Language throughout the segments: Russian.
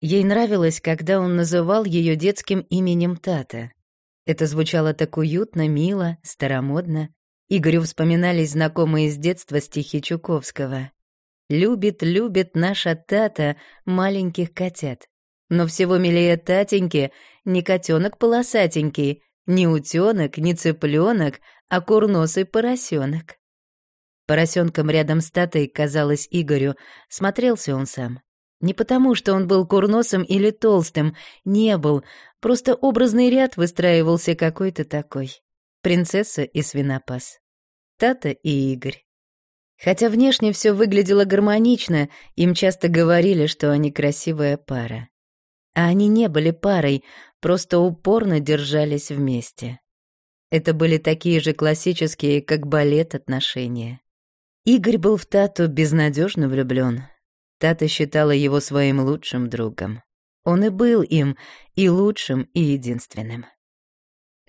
Ей нравилось, когда он называл ее детским именем Тата. Это звучало так уютно, мило, старомодно. Игорю вспоминались знакомые с детства стихи Чуковского. «Любит, любит наша Тата маленьких котят. Но всего милее Татеньки не котенок полосатенький, не утенок, не цыпленок, а курносый поросенок. Поросенком рядом с Татой, казалось Игорю, смотрелся он сам. Не потому, что он был курносым или толстым, не был, просто образный ряд выстраивался какой-то такой. Принцесса и свинопас. Тата и Игорь. Хотя внешне все выглядело гармонично, им часто говорили, что они красивая пара. А они не были парой, просто упорно держались вместе. Это были такие же классические, как балет, отношения. Игорь был в Тату безнадежно влюблен. Тата считала его своим лучшим другом. Он и был им, и лучшим, и единственным.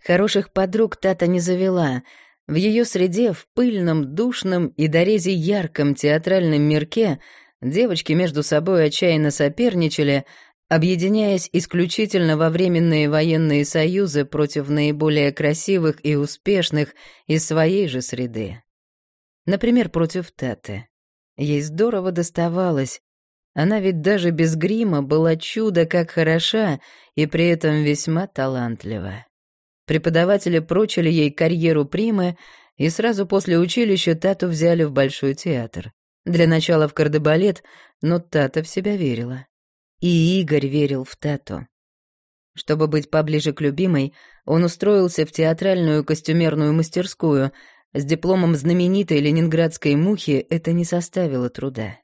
Хороших подруг Тата не завела. В ее среде, в пыльном, душном и дорезе ярком театральном мирке девочки между собой отчаянно соперничали — объединяясь исключительно во временные военные союзы против наиболее красивых и успешных из своей же среды. Например, против Таты. Ей здорово доставалось. Она ведь даже без грима была чудо как хороша и при этом весьма талантлива. Преподаватели прочили ей карьеру примы, и сразу после училища Тату взяли в Большой театр. Для начала в кардебалет, но Тата в себя верила. И Игорь верил в Тату. Чтобы быть поближе к любимой, он устроился в театральную костюмерную мастерскую. С дипломом знаменитой ленинградской мухи это не составило труда.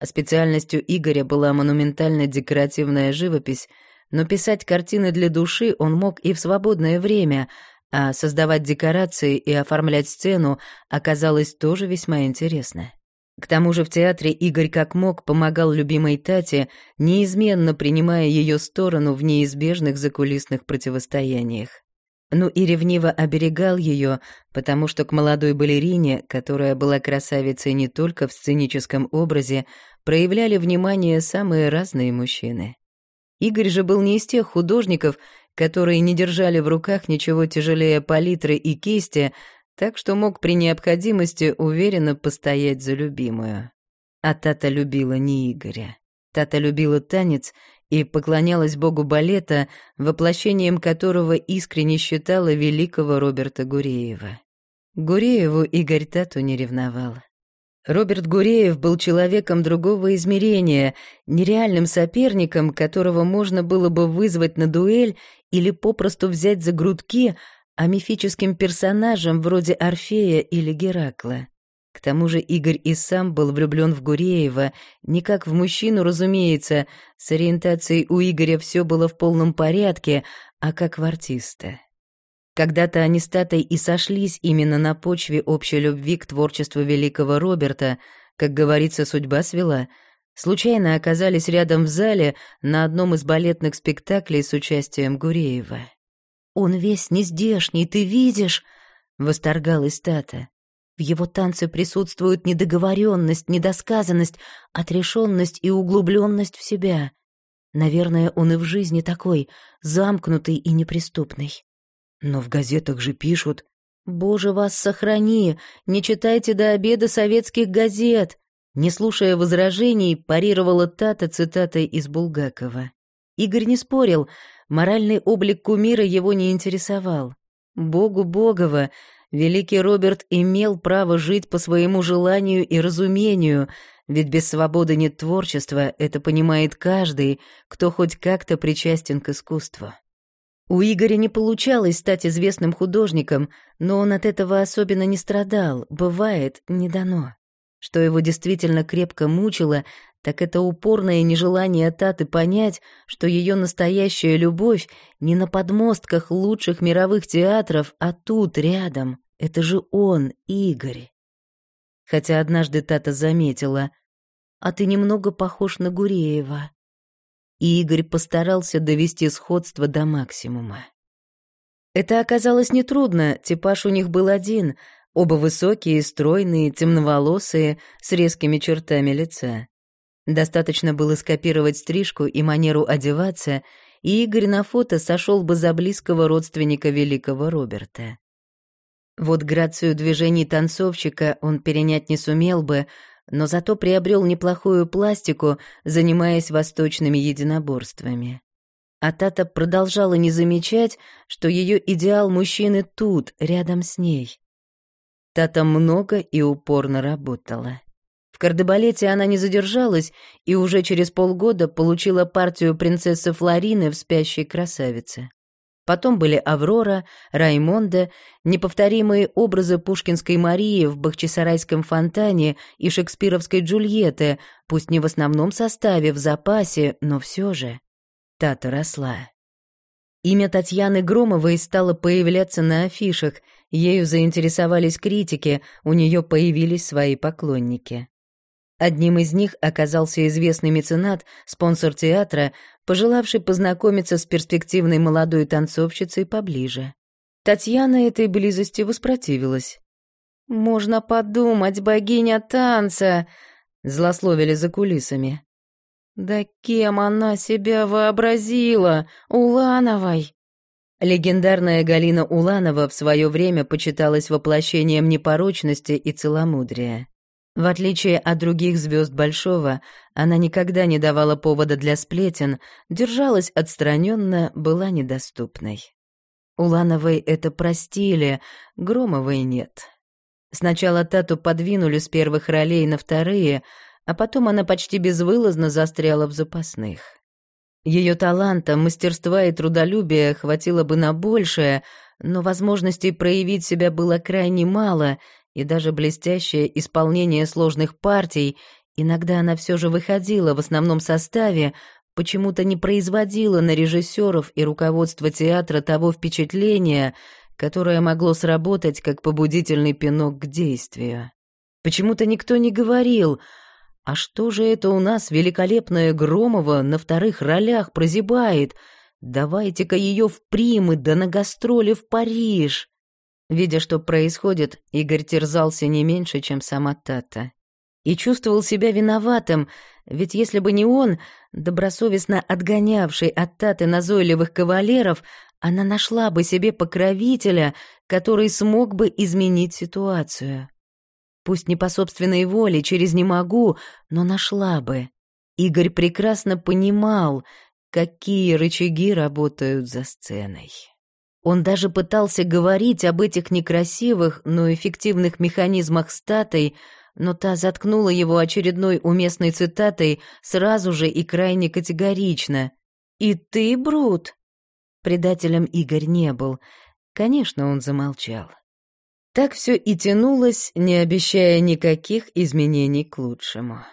А специальностью Игоря была монументально-декоративная живопись, но писать картины для души он мог и в свободное время, а создавать декорации и оформлять сцену оказалось тоже весьма интересно. К тому же в театре Игорь как мог помогал любимой Тате, неизменно принимая ее сторону в неизбежных закулисных противостояниях. Ну и ревниво оберегал ее, потому что к молодой балерине, которая была красавицей не только в сценическом образе, проявляли внимание самые разные мужчины. Игорь же был не из тех художников, которые не держали в руках ничего тяжелее палитры и кисти, так что мог при необходимости уверенно постоять за любимую. А Тата любила не Игоря. Тата любила танец и поклонялась богу балета, воплощением которого искренне считала великого Роберта Гуреева. Гурееву Игорь Тату не ревновал. Роберт Гуреев был человеком другого измерения, нереальным соперником, которого можно было бы вызвать на дуэль или попросту взять за грудки — а мифическим персонажем вроде Орфея или Геракла. К тому же Игорь и сам был влюблен в Гуреева, не как в мужчину, разумеется, с ориентацией у Игоря все было в полном порядке, а как в артиста. Когда-то они с Татой и сошлись именно на почве общей любви к творчеству великого Роберта, как говорится, судьба свела, случайно оказались рядом в зале на одном из балетных спектаклей с участием Гуреева. «Он весь нездешний, ты видишь?» — восторгалась Тата. В его танце присутствуют недоговоренность, недосказанность, отрешенность и углубленность в себя. Наверное, он и в жизни такой, замкнутый и неприступный. Но в газетах же пишут «Боже, вас сохрани! Не читайте до обеда советских газет!» Не слушая возражений, парировала Тата цитатой из Булгакова. Игорь не спорил, Моральный облик кумира его не интересовал. Богу Богова, великий Роберт имел право жить по своему желанию и разумению, ведь без свободы нет творчества, это понимает каждый, кто хоть как-то причастен к искусству. У Игоря не получалось стать известным художником, но он от этого особенно не страдал, бывает, не дано. Что его действительно крепко мучило, так это упорное нежелание Таты понять, что ее настоящая любовь не на подмостках лучших мировых театров, а тут, рядом. Это же он, Игорь. Хотя однажды Тата заметила, «А ты немного похож на Гуреева». И Игорь постарался довести сходство до максимума. Это оказалось нетрудно, типаж у них был один, оба высокие, стройные, темноволосые, с резкими чертами лица. Достаточно было скопировать стрижку и манеру одеваться, и Игорь на фото сошел бы за близкого родственника великого Роберта. Вот грацию движений танцовщика он перенять не сумел бы, но зато приобрел неплохую пластику, занимаясь восточными единоборствами. А Тата продолжала не замечать, что ее идеал мужчины тут, рядом с ней. Тата много и упорно работала. Кардебалете она не задержалась и уже через полгода получила партию принцессы Флорины в «Спящей красавице». Потом были Аврора, Раймонда, неповторимые образы Пушкинской Марии в Бахчисарайском фонтане и шекспировской Джульетты, пусть не в основном составе, в запасе, но все же. Тата росла. Имя Татьяны Громовой стало появляться на афишах, ею заинтересовались критики, у нее появились свои поклонники. Одним из них оказался известный меценат, спонсор театра, пожелавший познакомиться с перспективной молодой танцовщицей поближе. Татьяна этой близости воспротивилась. «Можно подумать, богиня танца!» — злословили за кулисами. «Да кем она себя вообразила? Улановой!» Легендарная Галина Уланова в свое время почиталась воплощением непорочности и целомудрия. В отличие от других звезд Большого, она никогда не давала повода для сплетен, держалась отстраненно, была недоступной. Улановой это простили, Громовой нет. Сначала Тату подвинули с первых ролей на вторые, а потом она почти безвылазно застряла в запасных. Ее таланта, мастерства и трудолюбия хватило бы на большее, но возможностей проявить себя было крайне мало — и даже блестящее исполнение сложных партий, иногда она все же выходила в основном составе, почему-то не производила на режиссеров и руководство театра того впечатления, которое могло сработать как побудительный пинок к действию. Почему-то никто не говорил, а что же это у нас великолепная Громова на вторых ролях прозябает? Давайте-ка ее в примы да на гастроли в Париж. Видя, что происходит, Игорь терзался не меньше, чем сама Тата. И чувствовал себя виноватым, ведь если бы не он, добросовестно отгонявший от Таты назойливых кавалеров, она нашла бы себе покровителя, который смог бы изменить ситуацию. Пусть не по собственной воле, через «не могу», но нашла бы. Игорь прекрасно понимал, какие рычаги работают за сценой. Он даже пытался говорить об этих некрасивых, но эффективных механизмах статой, но та заткнула его очередной уместной цитатой сразу же и крайне категорично. «И ты, Брут?» Предателем Игорь не был. Конечно, он замолчал. Так все и тянулось, не обещая никаких изменений к лучшему.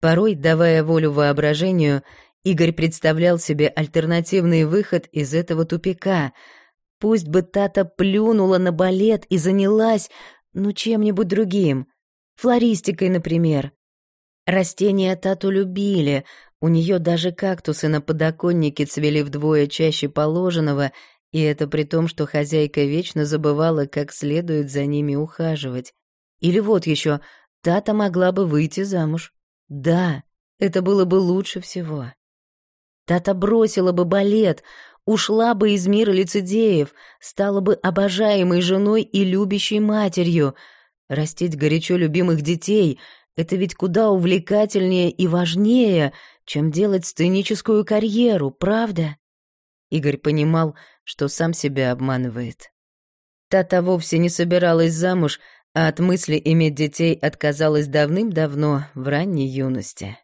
Порой, давая волю воображению, Игорь представлял себе альтернативный выход из этого тупика — Пусть бы Тата плюнула на балет и занялась, ну, чем-нибудь другим. Флористикой, например. Растения Тату любили, у нее даже кактусы на подоконнике цвели вдвое чаще положенного, и это при том, что хозяйка вечно забывала, как следует за ними ухаживать. Или вот еще, Тата могла бы выйти замуж. Да, это было бы лучше всего. Тата бросила бы балет, ушла бы из мира лицедеев, стала бы обожаемой женой и любящей матерью. Растить горячо любимых детей — это ведь куда увлекательнее и важнее, чем делать сценическую карьеру, правда? Игорь понимал, что сам себя обманывает. Тата вовсе не собиралась замуж, а от мысли иметь детей отказалась давным-давно, в ранней юности.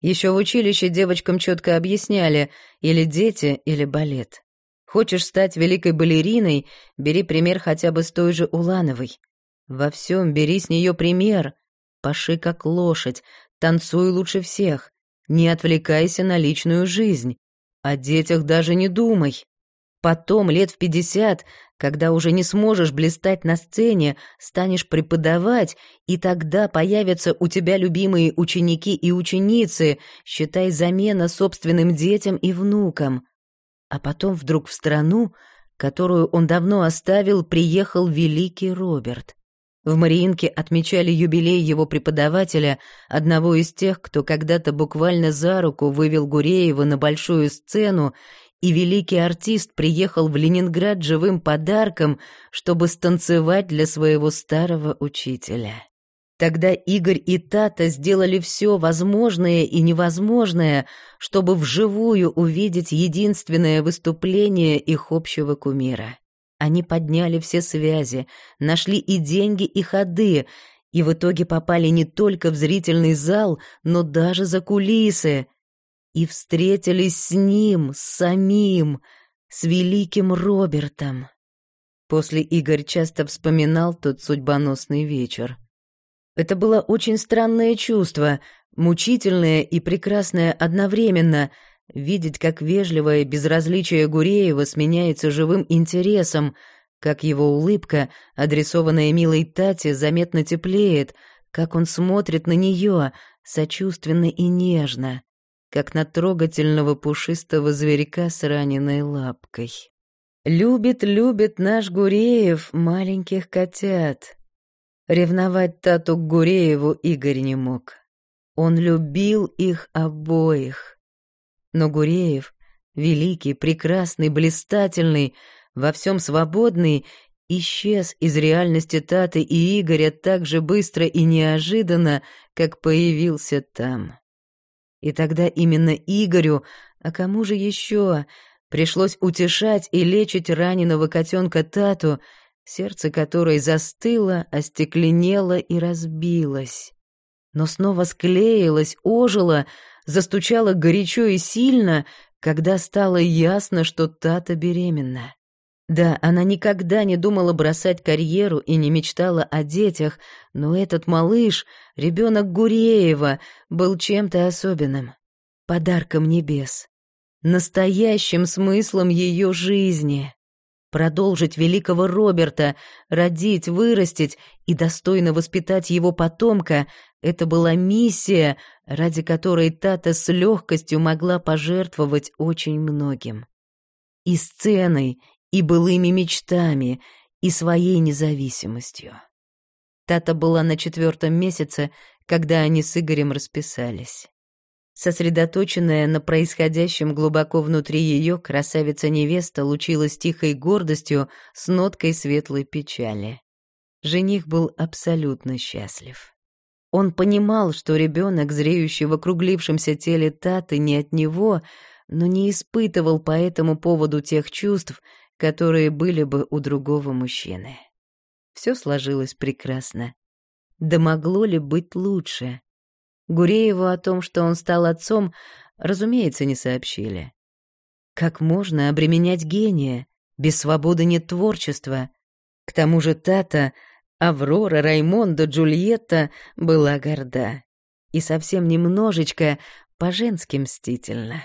Еще в училище девочкам четко объясняли или дети, или балет. Хочешь стать великой балериной, бери пример хотя бы с той же Улановой. Во всем бери с нее пример. Паши как лошадь, танцуй лучше всех. Не отвлекайся на личную жизнь. О детях даже не думай. Потом, лет в пятьдесят, когда уже не сможешь блистать на сцене, станешь преподавать, и тогда появятся у тебя любимые ученики и ученицы, считай замена собственным детям и внукам. А потом вдруг в страну, которую он давно оставил, приехал великий Роберт. В Мариинке отмечали юбилей его преподавателя, одного из тех, кто когда-то буквально за руку вывел Гуреева на большую сцену, и великий артист приехал в Ленинград живым подарком, чтобы станцевать для своего старого учителя. Тогда Игорь и Тата сделали все возможное и невозможное, чтобы вживую увидеть единственное выступление их общего кумира. Они подняли все связи, нашли и деньги, и ходы, и в итоге попали не только в зрительный зал, но даже за кулисы. И встретились с ним, самим, с великим Робертом. После Игорь часто вспоминал тот судьбоносный вечер. Это было очень странное чувство, мучительное и прекрасное одновременно — Видеть, как вежливое безразличие Гуреева сменяется живым интересом, как его улыбка, адресованная милой Тате, заметно теплеет, как он смотрит на нее сочувственно и нежно, как на трогательного пушистого зверька с раненой лапкой. Любит, любит наш Гуреев маленьких котят. Ревновать Тату к Гурееву Игорь не мог. Он любил их обоих. Но Гуреев, великий, прекрасный, блистательный, во всем свободный, исчез из реальности Таты и Игоря так же быстро и неожиданно, как появился там. И тогда именно Игорю, а кому же еще, пришлось утешать и лечить раненого котенка Тату, сердце которой застыло, остекленело и разбилось. Но снова склеилось, ожило, застучала горячо и сильно, когда стало ясно, что Тата беременна. Да, она никогда не думала бросать карьеру и не мечтала о детях, но этот малыш, ребенок Гуреева, был чем-то особенным, подарком небес, настоящим смыслом ее жизни. Продолжить великого Роберта, родить, вырастить и достойно воспитать его потомка — это была миссия, ради которой Тата с легкостью могла пожертвовать очень многим. И сценой, и былыми мечтами, и своей независимостью. Тата была на четвертом месяце, когда они с Игорем расписались. Сосредоточенная на происходящем глубоко внутри ее, красавица-невеста лучилась тихой гордостью с ноткой светлой печали. Жених был абсолютно счастлив. Он понимал, что ребенок, зреющий в округлившемся теле Таты, не от него, но не испытывал по этому поводу тех чувств, которые были бы у другого мужчины. Все сложилось прекрасно. Да могло ли быть лучше? Гурееву о том, что он стал отцом, разумеется, не сообщили. Как можно обременять гения? Без свободы нет творчества. К тому же Тата Аврора, Раймонда, Джульетта была горда. И совсем немножечко по-женски мстительно.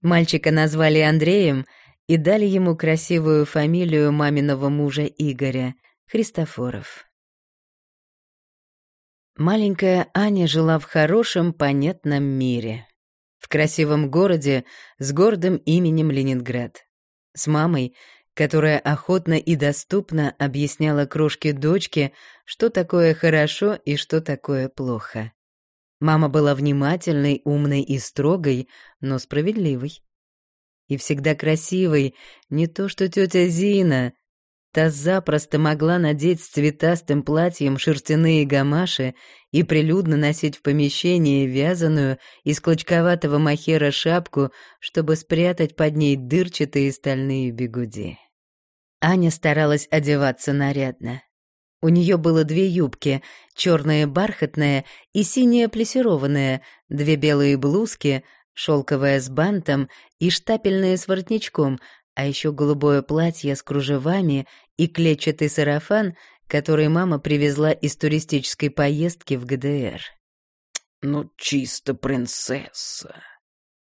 Мальчика назвали Андреем и дали ему красивую фамилию маминого мужа Игоря — Христофоров. Маленькая Аня жила в хорошем, понятном мире. В красивом городе с гордым именем Ленинград. С мамой, которая охотно и доступно объясняла крошке дочке, что такое хорошо и что такое плохо. Мама была внимательной, умной и строгой, но справедливой. И всегда красивой, не то что тетя Зина. Та запросто могла надеть с цветастым платьем шерстяные гамаши и прилюдно носить в помещении вязаную из клочковатого махера шапку, чтобы спрятать под ней дырчатые стальные бегуди. Аня старалась одеваться нарядно. У нее было две юбки, черная бархатная и синяя плесированная, две белые блузки, шелковая с бантом и штапельная с воротничком, а еще голубое платье с кружевами и клетчатый сарафан, который мама привезла из туристической поездки в ГДР. «Ну, чисто принцесса»,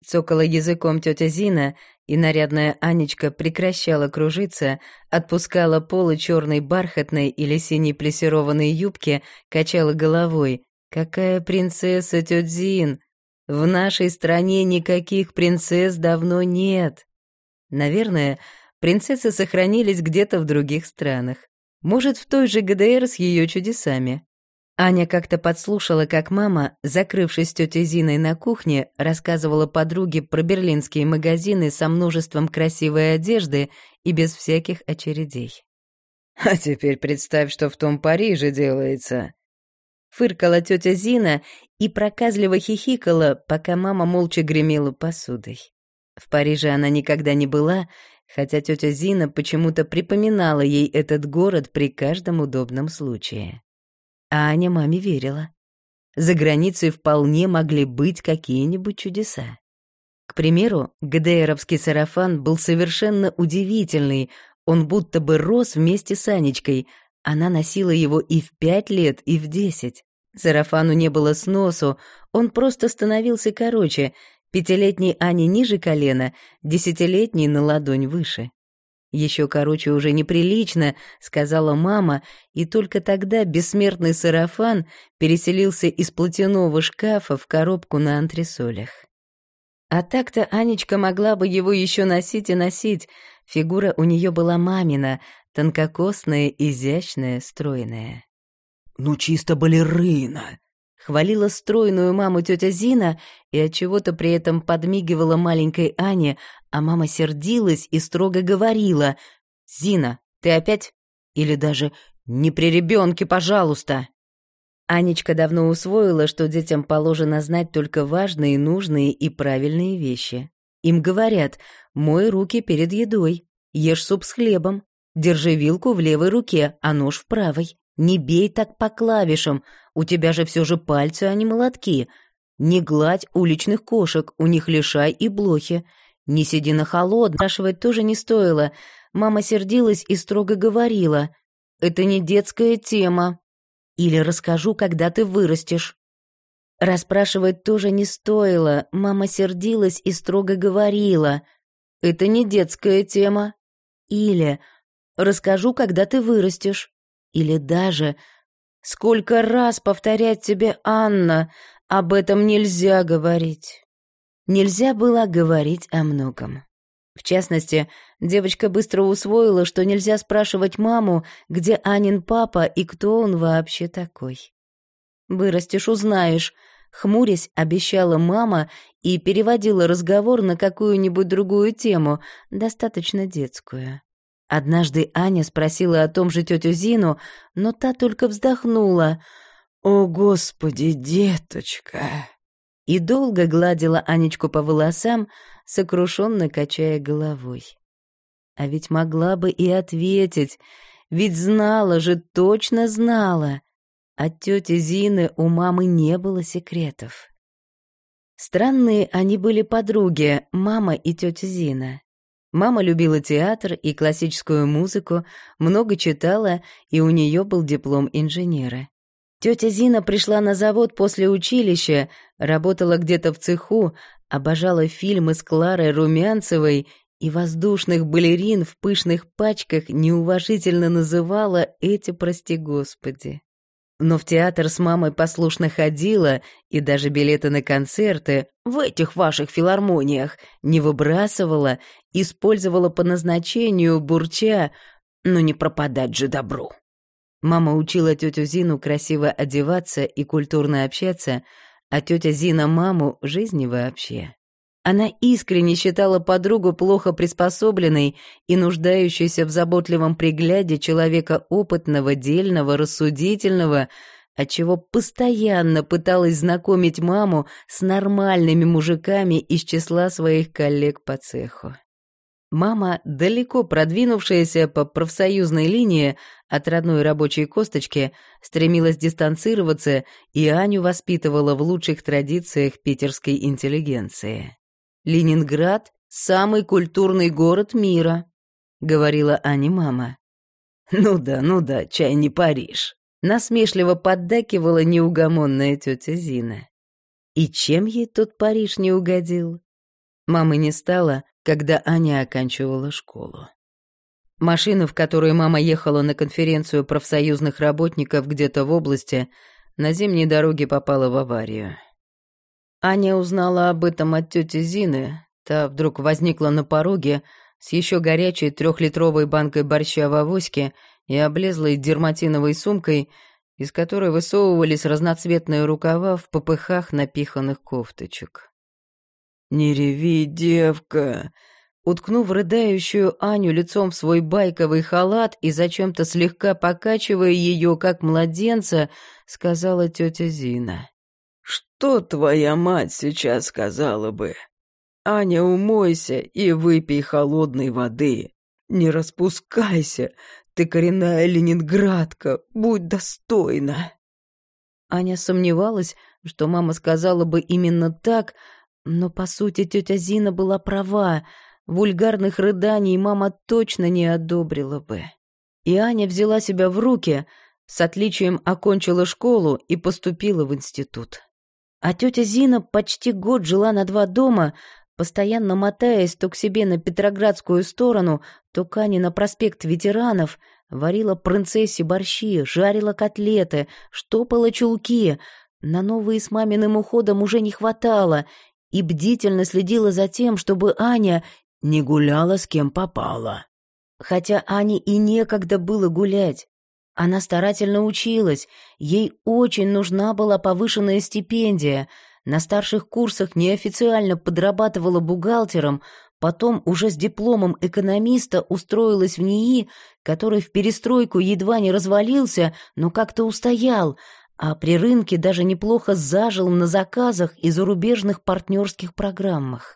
Цокала языком тетя Зина, и нарядная Анечка прекращала кружиться, отпускала полы черной бархатной или синей плессированной юбки, качала головой. «Какая принцесса, тетя Зин! В нашей стране никаких принцесс давно нет!» Наверное, принцессы сохранились где-то в других странах. Может, в той же ГДР с ее чудесами. Аня как-то подслушала, как мама, закрывшись тетей Зиной на кухне, рассказывала подруге про берлинские магазины со множеством красивой одежды и без всяких очередей. «А теперь представь, что в том Париже делается», Фыркала тетя Зина и проказливо хихикала, пока мама молча гремела посудой. В Париже она никогда не была, хотя тетя Зина почему-то припоминала ей этот город при каждом удобном случае. А Аня маме верила. За границей вполне могли быть какие-нибудь чудеса. К примеру, ГДРовский сарафан был совершенно удивительный, он будто бы рос вместе с Анечкой, она носила его и в пять лет, и в десять. Сарафану не было сносу, он просто становился короче, пятилетний Ане ниже колена, десятилетний на ладонь выше. Еще короче уже неприлично, сказала мама, и только тогда бессмертный сарафан переселился из платяного шкафа в коробку на антресолях. А так-то Анечка могла бы его еще носить и носить. Фигура у нее была мамина, тонкокосная, изящная, стройная. «Ну чисто балерина!» Хвалила стройную маму тетя Зина и от чего то при этом подмигивала маленькой Ане, а мама сердилась и строго говорила «Зина, ты опять?» Или даже «Не при ребенке, пожалуйста!» Анечка давно усвоила, что детям положено знать только важные, нужные и правильные вещи. Им говорят «Мой руки перед едой», «Ешь суп с хлебом», «Держи вилку в левой руке, а нож в правой», «Не бей так по клавишам, у тебя же все же пальцы, а не молотки», «Не гладь уличных кошек, у них лишай и блохи», «Не сиди на холодном», спрашивать тоже не стоило. Мама сердилась и строго говорила. «Это не детская тема». Или расскажу, когда ты вырастешь. Расспрашивать тоже не стоило. Мама сердилась и строго говорила. «Это не детская тема». Или «Расскажу, когда ты вырастешь». Или даже «Сколько раз повторять тебе, Анна, об этом нельзя говорить». Нельзя было говорить о многом. В частности, девочка быстро усвоила, что нельзя спрашивать маму, где Анин папа и кто он вообще такой. «Вырастешь, узнаешь», — хмурясь обещала мама и переводила разговор на какую-нибудь другую тему, достаточно детскую. Однажды Аня спросила о том же тетю Зину, но та только вздохнула. «О, Господи, деточка!» и долго гладила Анечку по волосам, сокрушенно качая головой. А ведь могла бы и ответить, ведь знала же, точно знала. От тети Зины у мамы не было секретов. Странные они были подруги, мама и тетя Зина. Мама любила театр и классическую музыку, много читала, и у нее был диплом инженера. Тетя Зина пришла на завод после училища, работала где-то в цеху, обожала фильмы с Кларой Румянцевой и воздушных балерин в пышных пачках неуважительно называла эти, прости господи. Но в театр с мамой послушно ходила и даже билеты на концерты в этих ваших филармониях не выбрасывала, использовала по назначению, бурча, ну не пропадать же добру. Мама учила тетю Зину красиво одеваться и культурно общаться, а тетя Зина маму жизни вообще. Она искренне считала подругу плохо приспособленной и нуждающейся в заботливом пригляде человека опытного, дельного, рассудительного, отчего постоянно пыталась знакомить маму с нормальными мужиками из числа своих коллег по цеху. Мама, далеко продвинувшаяся по профсоюзной линии от родной рабочей косточки, стремилась дистанцироваться и Аню воспитывала в лучших традициях питерской интеллигенции. «Ленинград — самый культурный город мира», — говорила Ане мама. «Ну да, ну да, чай не Париж», — насмешливо поддакивала неугомонная тетя Зина. И чем ей тот Париж не угодил? Мамы не стало, когда Аня оканчивала школу. Машина, в которой мама ехала на конференцию профсоюзных работников где-то в области, на зимней дороге попала в аварию. Аня узнала об этом от тети Зины, та вдруг возникла на пороге с еще горячей трехлитровой банкой борща в авоське и облезлой дерматиновой сумкой, из которой высовывались разноцветные рукава в попыхах напиханных кофточек. «Не реви, девка!» Уткнув рыдающую Аню лицом в свой байковый халат и зачем-то слегка покачивая ее, как младенца, сказала тетя Зина. «Что твоя мать сейчас сказала бы? Аня, умойся и выпей холодной воды. Не распускайся, ты коренная ленинградка, будь достойна». Аня сомневалась, что мама сказала бы именно так, но, по сути, тетя Зина была права. Вульгарных рыданий мама точно не одобрила бы. И Аня взяла себя в руки, с отличием окончила школу и поступила в институт. А тетя Зина почти год жила на два дома, постоянно мотаясь то к себе на Петроградскую сторону, то к Ане на проспект ветеранов, варила принцессе борщи, жарила котлеты, штопала чулки. На новые с маминым уходом уже не хватало, и бдительно следила за тем, чтобы Аня не гуляла с кем попала. Хотя Ане и некогда было гулять. Она старательно училась, ей очень нужна была повышенная стипендия. На старших курсах неофициально подрабатывала бухгалтером, потом уже с дипломом экономиста устроилась в НИИ, который в перестройку едва не развалился, но как-то устоял, а при рынке даже неплохо зажил на заказах и зарубежных партнерских программах.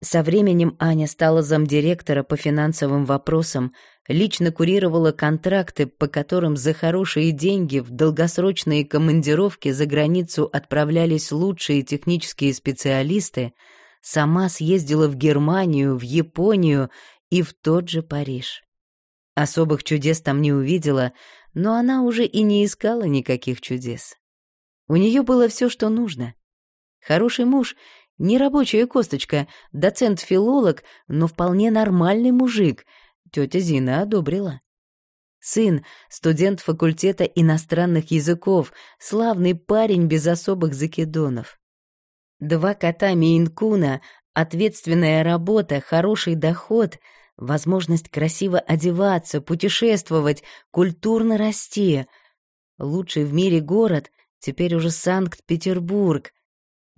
Со временем Аня стала замдиректора по финансовым вопросам, лично курировала контракты, по которым за хорошие деньги в долгосрочные командировки за границу отправлялись лучшие технические специалисты, сама съездила в Германию, в Японию и в тот же Париж. Особых чудес там не увидела, но она уже и не искала никаких чудес. У нее было все, что нужно. Хороший муж — не рабочая косточка, доцент-филолог, но вполне нормальный мужик. Тетя Зина одобрила. Сын, студент факультета иностранных языков, славный парень без особых закидонов. Два кота Мейнкуна, ответственная работа, хороший доход, возможность красиво одеваться, путешествовать, культурно расти. Лучший в мире город, теперь уже Санкт-Петербург.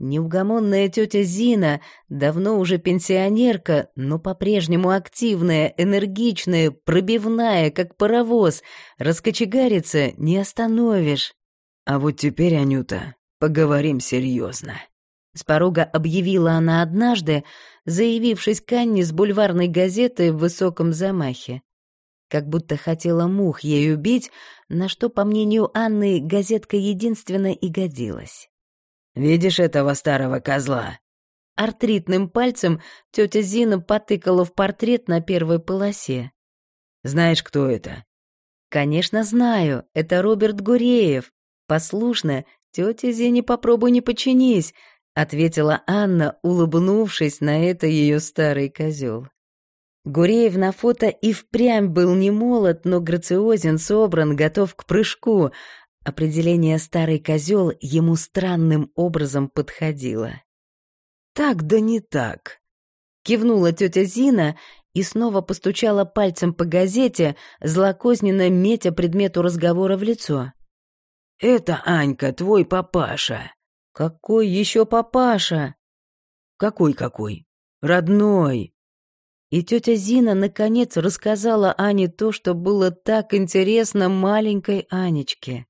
Неугомонная тетя Зина, давно уже пенсионерка, но по-прежнему активная, энергичная, пробивная, как паровоз. Раскочегариться не остановишь. А вот теперь, Анюта, поговорим серьезно. С порога объявила она однажды, заявившись к Анне с бульварной газеты в высоком замахе. Как будто хотела мух ей убить, на что, по мнению Анны, газетка единственно и годилась. Видишь этого старого козла?» Артритным пальцем тетя Зина потыкала в портрет на первой полосе. «Знаешь, кто это?» «Конечно, знаю. Это Роберт Гуреев. Послушно, тетя Зине попробуй не подчинись», — ответила Анна, улыбнувшись на это ее старый козел. Гуреев на фото и впрямь был не молод, но грациозен, собран, готов к прыжку, Определение «старый козел» ему странным образом подходило. «Так да не так», — кивнула тетя Зина и снова постучала пальцем по газете, злокозненно метя предмету разговора в лицо. «Это, Анька, твой папаша». «Какой еще папаша?» «Какой-какой? Родной». И тетя Зина, наконец, рассказала Ане то, что было так интересно маленькой Анечке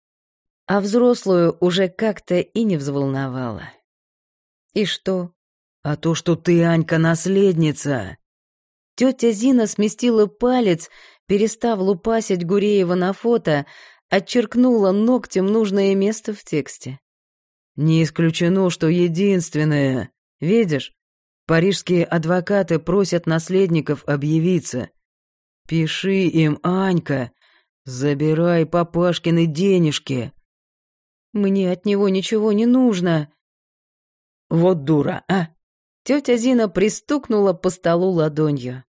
а взрослую уже как-то и не взволновала. «И что?» «А то, что ты, Анька, наследница!» Тетя Зина сместила палец, перестав лупасить Гуреева на фото, отчеркнула ногтем нужное место в тексте. «Не исключено, что единственное. Видишь, парижские адвокаты просят наследников объявиться. Пиши им, Анька, забирай папашкины денежки. Мне от него ничего не нужно. Вот дура, а? Тетя Зина пристукнула по столу ладонью.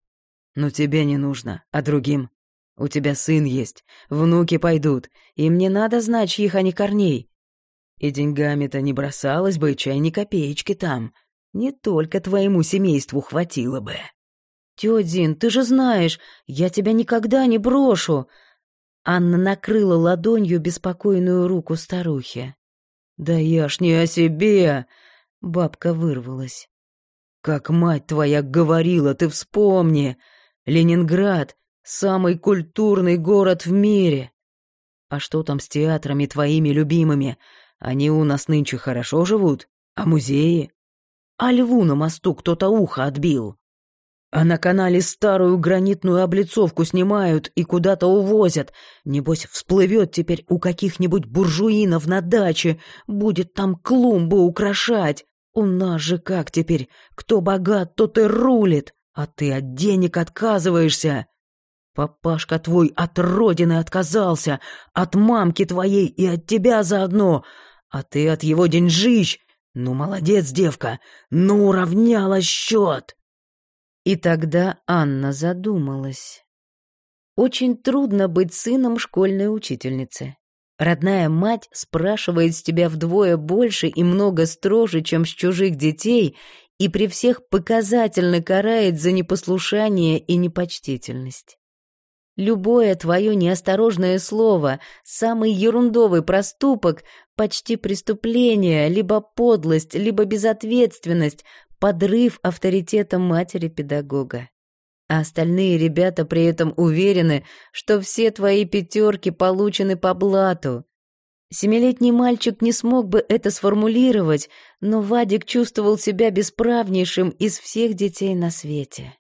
Но тебе не нужно, а другим. У тебя сын есть, внуки пойдут, им не надо знать, чьих они корней. И деньгами-то не бросалась бы, чай ни копеечки там. Не только твоему семейству хватило бы. Тётя Зин, ты же знаешь, я тебя никогда не брошу. Анна накрыла ладонью беспокойную руку старухи. «Да я ж не о себе!» Бабка вырвалась. «Как мать твоя говорила, ты вспомни! Ленинград — самый культурный город в мире! А что там с театрами твоими любимыми? Они у нас нынче хорошо живут? А музеи? А льву на мосту кто-то ухо отбил!» А на канале старую гранитную облицовку снимают и куда-то увозят. Небось, всплывет теперь у каких-нибудь буржуинов на даче, будет там клумбы украшать. У нас же как теперь? Кто богат, тот и рулит, а ты от денег отказываешься. Папашка твой от родины отказался, от мамки твоей и от тебя заодно, а ты от его деньжищ. Ну, молодец, девка, ну, уравняла счет. И тогда Анна задумалась. Очень трудно быть сыном школьной учительницы. Родная мать спрашивает с тебя вдвое больше и много строже, чем с чужих детей, и при всех показательно карает за непослушание и непочтительность. Любое твое неосторожное слово, самый ерундовый проступок, почти преступление, либо подлость, либо безответственность, подрыв авторитета матери-педагога. А остальные ребята при этом уверены, что все твои пятерки получены по блату. Семилетний мальчик не смог бы это сформулировать, но Вадик чувствовал себя бесправнейшим из всех детей на свете.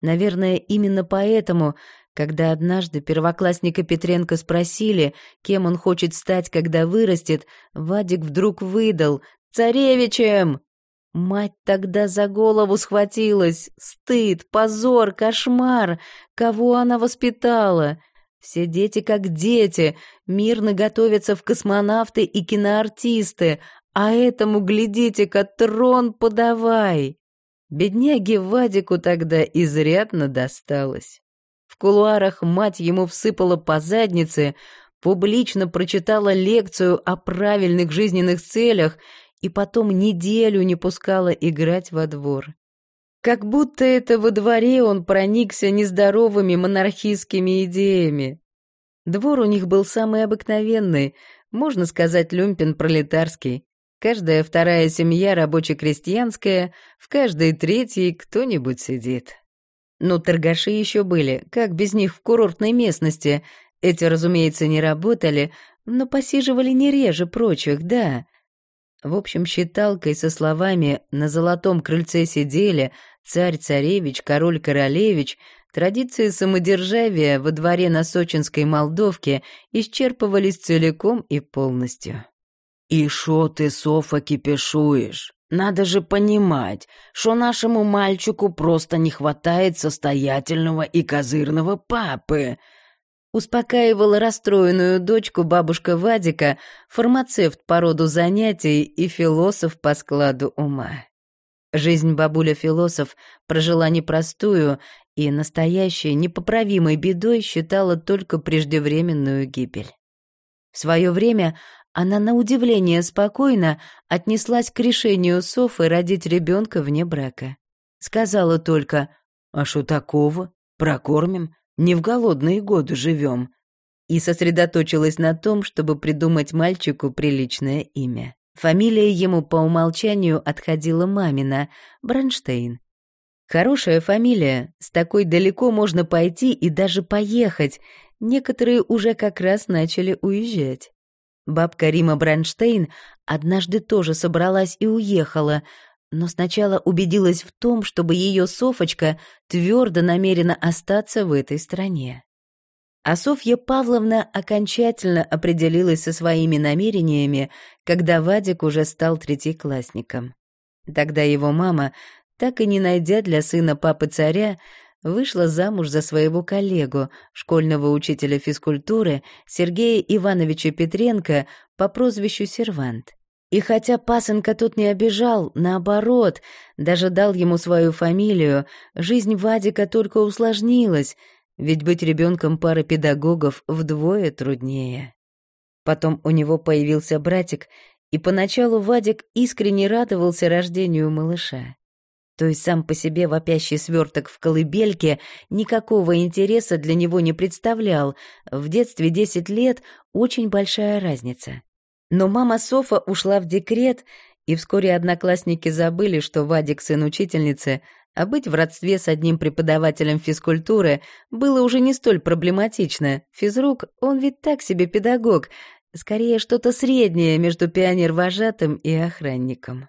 Наверное, именно поэтому, когда однажды первоклассника Петренко спросили, кем он хочет стать, когда вырастет, Вадик вдруг выдал «Царевичем!» Мать тогда за голову схватилась. Стыд, позор, кошмар. Кого она воспитала? Все дети как дети, мирно готовятся в космонавты и киноартисты, а этому, глядите-ка, трон подавай. Бедняге Вадику тогда изрядно досталось. В кулуарах мать ему всыпала по заднице, публично прочитала лекцию о правильных жизненных целях и потом неделю не пускала играть во двор. Как будто это во дворе он проникся нездоровыми монархистскими идеями. Двор у них был самый обыкновенный, можно сказать, люмпен-пролетарский. Каждая вторая семья рабоче-крестьянская, в каждой третьей кто-нибудь сидит. Но торгаши еще были, как без них в курортной местности. Эти, разумеется, не работали, но посиживали не реже прочих, да. В общем, считалкой со словами «на золотом крыльце сидели», «царь-царевич», «король-королевич», традиции самодержавия во дворе на сочинской Молдовке исчерпывались целиком и полностью. «И шо ты, Софа, кипишуешь? Надо же понимать, что нашему мальчику просто не хватает состоятельного и козырного папы», Успокаивала расстроенную дочку бабушка Вадика, фармацевт по роду занятий и философ по складу ума. Жизнь бабуля-философ прожила непростую и настоящей непоправимой бедой считала только преждевременную гибель. В свое время она на удивление спокойно отнеслась к решению Софы родить ребенка вне брака. Сказала только «А что такого? Прокормим, не в голодные годы живем. И сосредоточилась на том, чтобы придумать мальчику приличное имя. Фамилия ему по умолчанию отходила мамина, Бронштейн. Хорошая фамилия, с такой далеко можно пойти и даже поехать. Некоторые уже как раз начали уезжать. Бабка Рима Бронштейн однажды тоже собралась и уехала, но сначала убедилась в том, чтобы ее Софочка твердо намерена остаться в этой стране. А Софья Павловна окончательно определилась со своими намерениями, когда Вадик уже стал третьеклассником. Тогда его мама, так и не найдя для сына папы царя, вышла замуж за своего коллегу, школьного учителя физкультуры Сергея Ивановича Петренко по прозвищу Сервант. И хотя пасынка тут не обижал, наоборот, даже дал ему свою фамилию, жизнь Вадика только усложнилась, ведь быть ребенком пары педагогов вдвое труднее. Потом у него появился братик, и поначалу Вадик искренне радовался рождению малыша. То есть сам по себе вопящий сверток в колыбельке никакого интереса для него не представлял. В детстве 10 лет — очень большая разница. Но мама Софа ушла в декрет, и вскоре одноклассники забыли, что Вадик сын учительницы, а быть в родстве с одним преподавателем физкультуры было уже не столь проблематично. Физрук, он ведь так себе педагог, скорее что-то среднее между пионер-вожатым и охранником.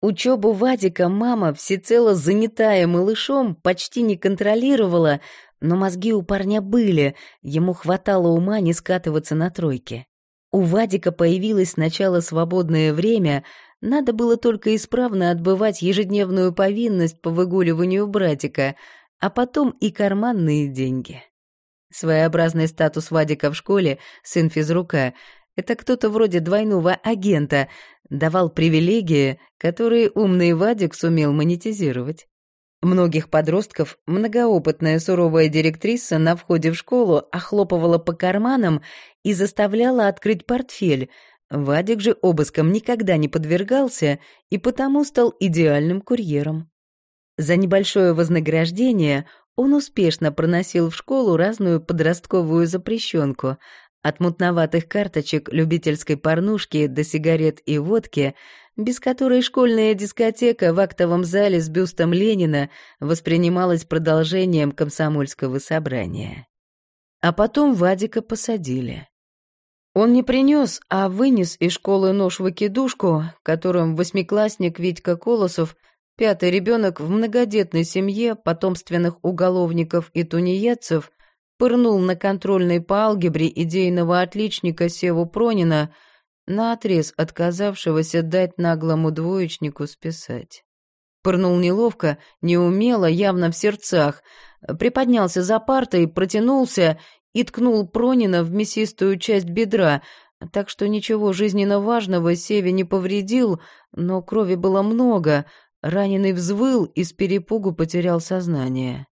Учебу Вадика мама, всецело занятая малышом, почти не контролировала, но мозги у парня были, ему хватало ума не скатываться на тройке. У Вадика появилось сначала свободное время, надо было только исправно отбывать ежедневную повинность по выгуливанию братика, а потом и карманные деньги. Своеобразный статус Вадика в школе, сын физрука, это кто-то вроде двойного агента, давал привилегии, которые умный Вадик сумел монетизировать. Многих подростков многоопытная суровая директриса на входе в школу охлопывала по карманам и заставляла открыть портфель. Вадик же обыском никогда не подвергался и потому стал идеальным курьером. За небольшое вознаграждение он успешно проносил в школу разную подростковую запрещенку, от мутноватых карточек любительской порнушки до сигарет и водки, без которой школьная дискотека в актовом зале с бюстом Ленина воспринималась продолжением комсомольского собрания. А потом Вадика посадили. Он не принес, а вынес из школы нож-выкидушку, которым восьмиклассник Витька Колосов, пятый ребенок в многодетной семье потомственных уголовников и тунеядцев, пырнул на контрольной по алгебре идейного отличника Севу Пронина, наотрез отказавшегося дать наглому двоечнику списать. Пырнул неловко, неумело, явно в сердцах, приподнялся за партой, протянулся и ткнул Пронина в мясистую часть бедра, так что ничего жизненно важного Севе не повредил, но крови было много, раненый взвыл и с перепугу потерял сознание.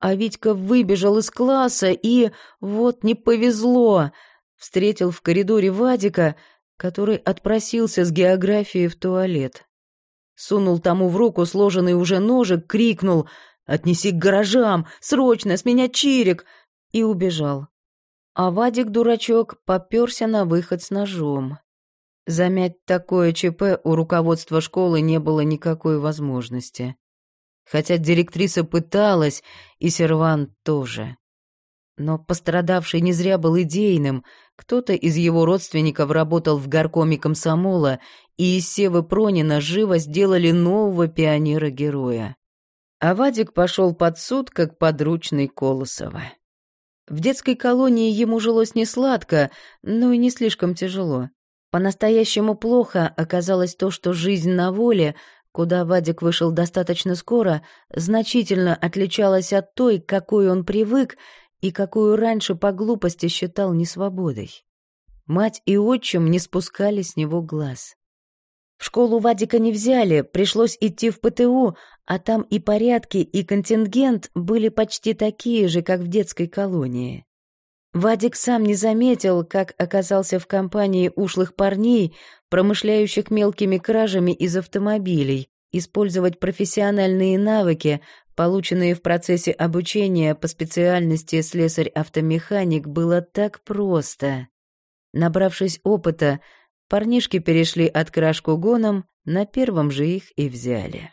А Витька выбежал из класса и, вот не повезло, встретил в коридоре Вадика, который отпросился с географии в туалет. Сунул тому в руку сложенный уже ножик, крикнул «Отнеси к гаражам! Срочно, с меня чирик!» и убежал. А Вадик-дурачок попёрся на выход с ножом. Замять такое ЧП у руководства школы не было никакой возможности. Хотя директриса пыталась, и Серван тоже. Но пострадавший не зря был идейным. Кто-то из его родственников работал в горкоме комсомола, и из Севы Пронина живо сделали нового пионера-героя. А Вадик пошел под суд, как подручный Колосова. В детской колонии ему жилось не сладко, но и не слишком тяжело. По-настоящему плохо оказалось то, что жизнь на воле куда Вадик вышел достаточно скоро, значительно отличалась от той, какой он привык и какую раньше по глупости считал несвободой. Мать и отчим не спускали с него глаз. В школу Вадика не взяли, пришлось идти в ПТУ, а там и порядки, и контингент были почти такие же, как в детской колонии. Вадик сам не заметил, как оказался в компании ушлых парней, промышляющих мелкими кражами из автомобилей, использовать профессиональные навыки, полученные в процессе обучения по специальности слесарь-автомеханик, было так просто. Набравшись опыта, парнишки перешли от краж к угонам, на первом же их и взяли.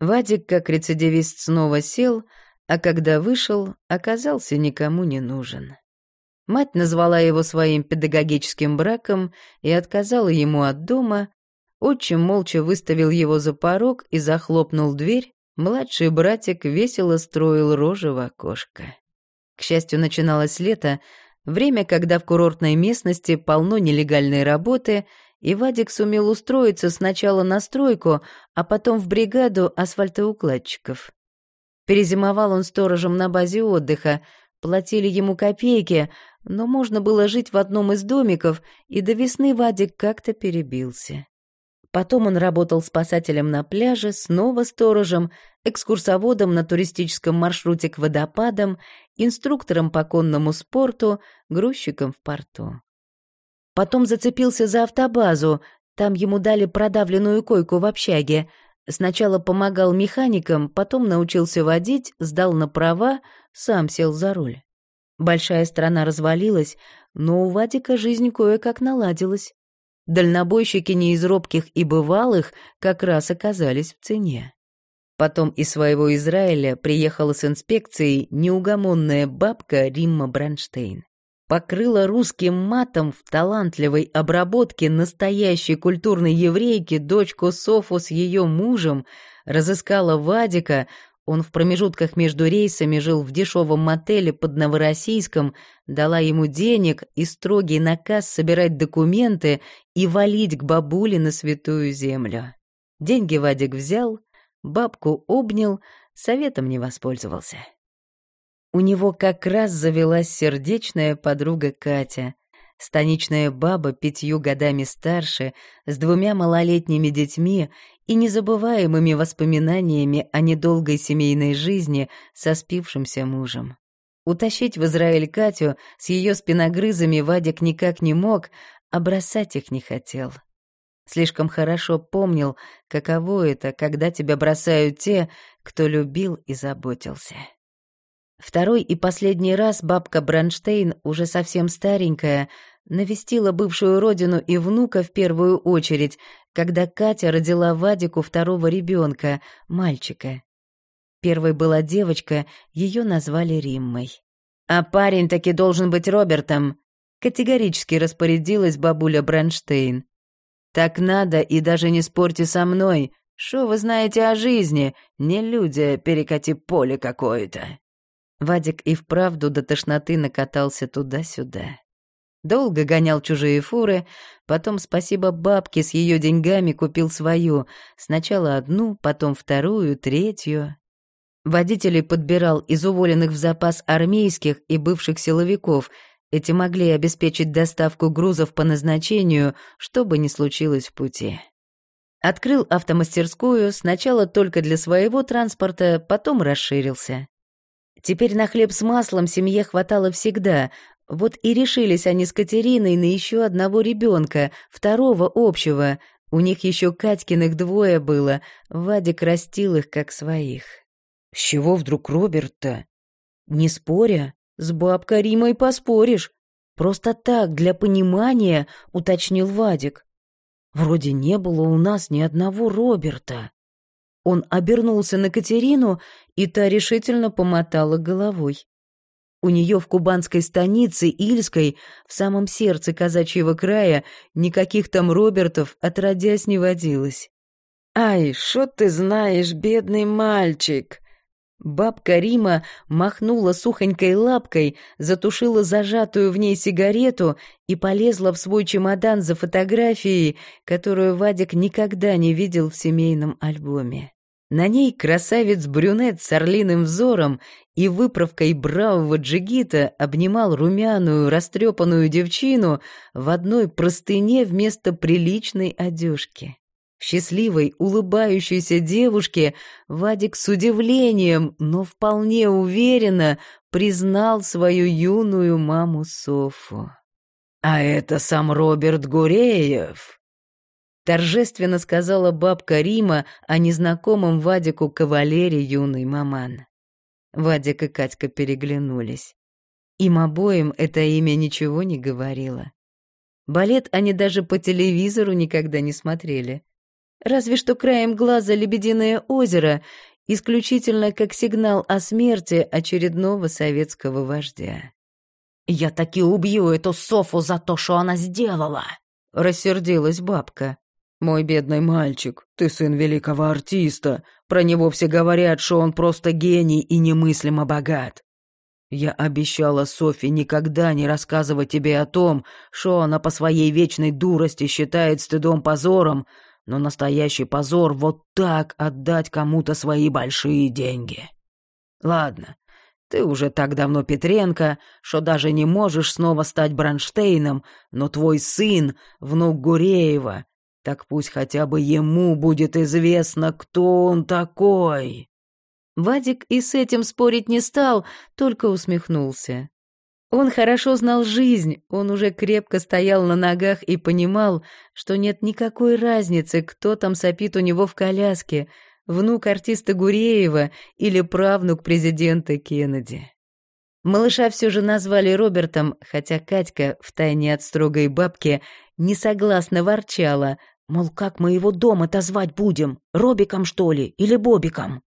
Вадик, как рецидивист, снова сел, а когда вышел, оказался никому не нужен. Мать назвала его своим педагогическим браком и отказала ему от дома. Отчим молча выставил его за порог и захлопнул дверь. Младший братик весело строил рожи в окошко. К счастью, начиналось лето, время, когда в курортной местности полно нелегальной работы, и Вадик сумел устроиться сначала на стройку, а потом в бригаду асфальтоукладчиков. Перезимовал он сторожем на базе отдыха, платили ему копейки, но можно было жить в одном из домиков, и до весны Вадик как-то перебился. Потом он работал спасателем на пляже, снова сторожем, экскурсоводом на туристическом маршруте к водопадам, инструктором по конному спорту, грузчиком в порту. Потом зацепился за автобазу, там ему дали продавленную койку в общаге, Сначала помогал механикам, потом научился водить, сдал на права, сам сел за руль. Большая страна развалилась, но у Вадика жизнь кое-как наладилась. Дальнобойщики не из робких и бывалых как раз оказались в цене. Потом из своего Израиля приехала с инспекцией неугомонная бабка Римма Бранштейн. Покрыла русским матом в талантливой обработке настоящей культурной еврейки дочку Софу с ее мужем, разыскала Вадика, он в промежутках между рейсами жил в дешевом мотеле под Новороссийском, дала ему денег и строгий наказ собирать документы и валить к бабуле на святую землю. Деньги Вадик взял, бабку обнял, советом не воспользовался. У него как раз завелась сердечная подруга Катя, станичная баба пятью годами старше, с двумя малолетними детьми и незабываемыми воспоминаниями о недолгой семейной жизни со спившимся мужем. Утащить в Израиль Катю с ее спиногрызами Вадик никак не мог, а бросать их не хотел. Слишком хорошо помнил, каково это, когда тебя бросают те, кто любил и заботился. Второй и последний раз бабка Бранштейн, уже совсем старенькая, навестила бывшую родину и внука в первую очередь, когда Катя родила Вадику второго ребенка, мальчика. Первой была девочка, ее назвали Риммой. «А парень таки должен быть Робертом», — категорически распорядилась бабуля Бранштейн. «Так надо, и даже не спорьте со мной. Что вы знаете о жизни? Не люди, перекати поле какое-то». Вадик и вправду до тошноты накатался туда-сюда. Долго гонял чужие фуры, потом, спасибо бабке, с ее деньгами купил свою. Сначала одну, потом вторую, третью. Водителей подбирал из уволенных в запас армейских и бывших силовиков. Эти могли обеспечить доставку грузов по назначению, что бы ни случилось в пути. Открыл автомастерскую сначала только для своего транспорта, потом расширился. Теперь на хлеб с маслом семье хватало всегда, вот и решились они с Катериной на еще одного ребенка, второго общего. У них еще Катькиных двое было, Вадик растил их как своих. С чего вдруг Роберт-то? Не споря, с бабкой Римой поспоришь. Просто так, для понимания, уточнил Вадик. Вроде не было у нас ни одного Роберта. Он обернулся на Катерину, и та решительно помотала головой. У нее в кубанской станице Ильской, в самом сердце казачьего края, никаких там Робертов отродясь не водилось. «Ай, что ты знаешь, бедный мальчик?» Бабка Рима махнула сухонькой лапкой, затушила зажатую в ней сигарету и полезла в свой чемодан за фотографией, которую Вадик никогда не видел в семейном альбоме. На ней красавец-брюнет с орлиным взором и выправкой бравого джигита обнимал румяную, растрепанную девчину в одной простыне вместо приличной одежки. Счастливой, улыбающейся девушке Вадик с удивлением, но вполне уверенно признал свою юную маму Софу. «А это сам Роберт Гуреев», торжественно сказала бабка Рима о незнакомом Вадику кавалере юный маман. Вадик и Катька переглянулись. Им обоим это имя ничего не говорило. Балет они даже по телевизору никогда не смотрели. Разве что краем глаза «Лебединое озеро» исключительно как сигнал о смерти очередного советского вождя. «Я таки убью эту Софу за то, что она сделала!» — рассердилась бабка. «Мой бедный мальчик, ты сын великого артиста. Про него все говорят, что он просто гений и немыслимо богат. Я обещала Софи никогда не рассказывать тебе о том, что она по своей вечной дурости считает стыдом-позором, но настоящий позор вот так отдать кому-то свои большие деньги. Ладно, ты уже так давно Петренко, что даже не можешь снова стать Бронштейном, но твой сын, внук Гуреева, так пусть хотя бы ему будет известно, кто он такой. Вадик и с этим спорить не стал, только усмехнулся. Он хорошо знал жизнь, он уже крепко стоял на ногах и понимал, что нет никакой разницы, кто там сопит у него в коляске, внук артиста Гуреева или правнук президента Кеннеди. Малыша все же назвали Робертом, хотя Катька, втайне от строгой бабки, несогласно ворчала, мол, как мы его дома-то звать будем? Робиком, что ли, или Бобиком?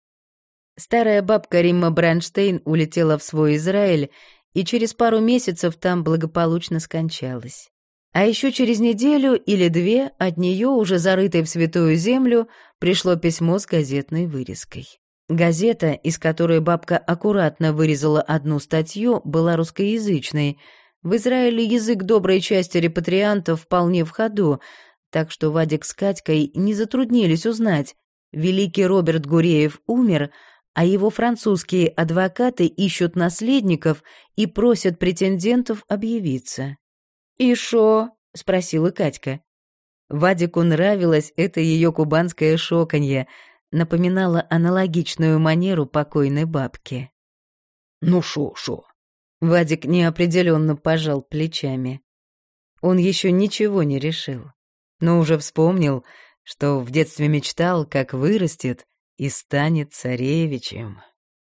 Старая бабка Римма Бранштейн улетела в свой Израиль и через пару месяцев там благополучно скончалась. А еще через неделю или две от нее, уже зарытой в святую землю, пришло письмо с газетной вырезкой. Газета, из которой бабка аккуратно вырезала одну статью, была русскоязычной. В Израиле язык доброй части репатриантов вполне в ходу, так что Вадик с Катькой не затруднились узнать. Великий Роберт Гуреев умер, а его французские адвокаты ищут наследников и просят претендентов объявиться. «И шо?» — спросила Катька. Вадику нравилось это ее кубанское шоканье — напоминала аналогичную манеру покойной бабки. «Ну шо, шо?» Вадик неопределенно пожал плечами. Он еще ничего не решил, но уже вспомнил, что в детстве мечтал, как вырастет и станет царевичем.